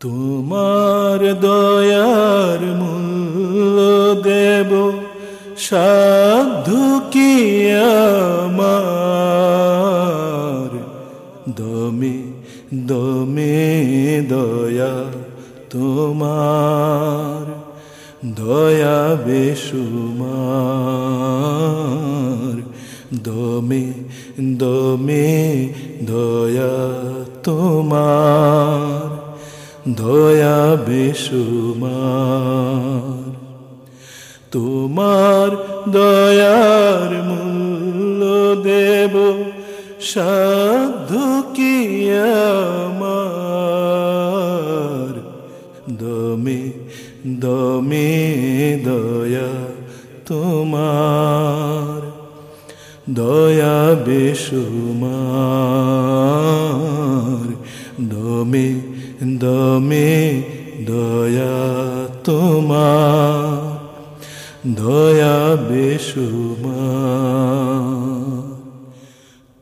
তোমার দয়ার মূল্য দেব, সাধু কি আমার? দমে দমে দয়া তোমার, দয়া বেসুমার দমে দমে দয়া তোমার। দয়া বেসুমার তোমার দয়ার মূল্য দেব, সাধু কি আমার? দমে দমে দয়া তোমার, দয়া বেসুমার দমে দমে দয়া তোমার, দয়া বেসুমার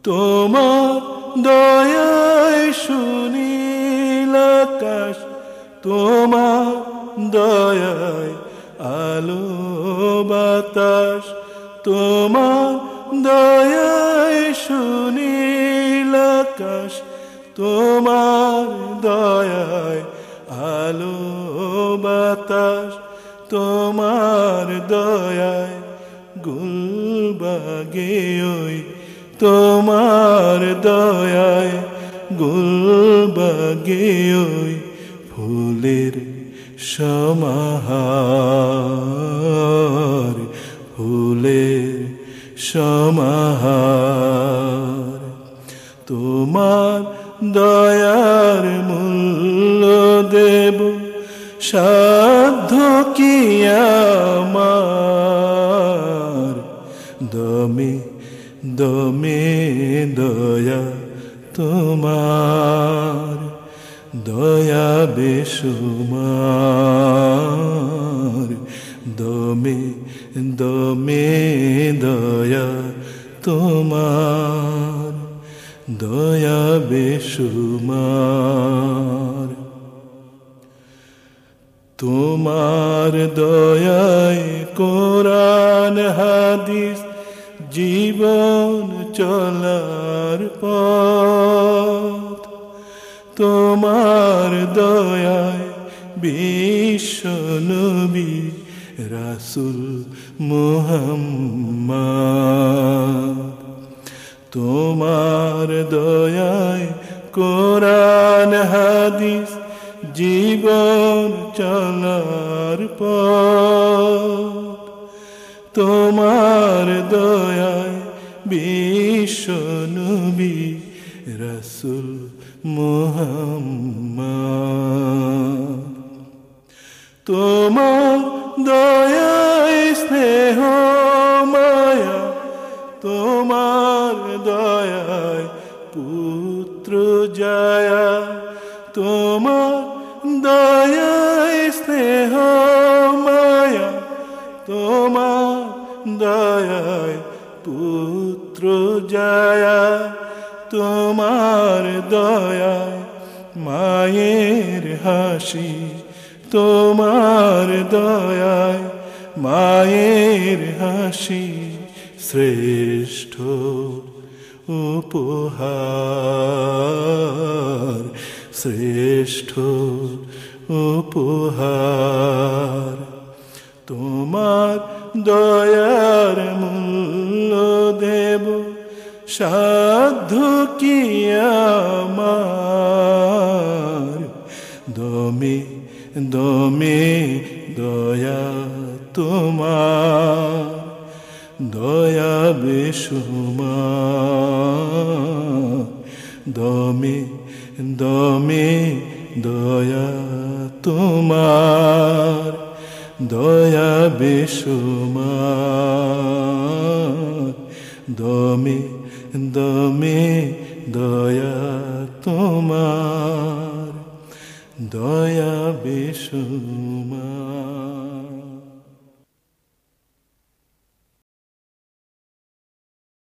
তোমার দয়ায় সুনীল আকাশ, তোমার দয়ায় আলো বাতাস, তোমার দয়ায় সুনীল আকাশ তোমার দয়ায় আলো বাতাস তোমার দয়ায় গুলবাগে ওই তোমার দয়ায় গুলবাগে ওই ফুলের সমাহার। দয়ার মূল্য দেব। সাধ্য কি দমে দমে দয়া তোমার, দয়া বেসুমার দমে দমে দয়া তোমার। দয়া বেশুমার তোমার দয়ায় কোরআন, হাদিস, জীবন চলার পথ। তোমার দয়ায় বিশ্ব নবী, রাসুল মুহাম্মদ। তোমার দয়ায় কোরআন, হাদিস, জীবন চলার পথ। তোমার দয়ায় বিশ্ব নবী রসুল তোমার দয়ায় স্নেহ মায়া, তোমার দয়ায় পুত্র জয়া, তোমার দয়ায় স্নেহ মায়া, তোমার দয়ায় পুত্র জয়া, তোমার দয়ায় মায়ের হাসি, তোমার দয়ায় মায়ের হাসি শ্রেষ্ঠ। উপহার শ্রেষ্ঠ উপহার। তোমার দয়ার মূল্য দেব সাধ্য কি আমার? দমে দমে দয়া তোমার। দয়া বেসুমার দমে দমে দয়া তোমার দয়া বেসুমার দমে দমে দয়া তোমার দয়া বেসুমার